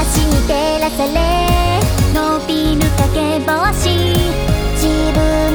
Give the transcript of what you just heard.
足に照らされ。伸びる影帽子自分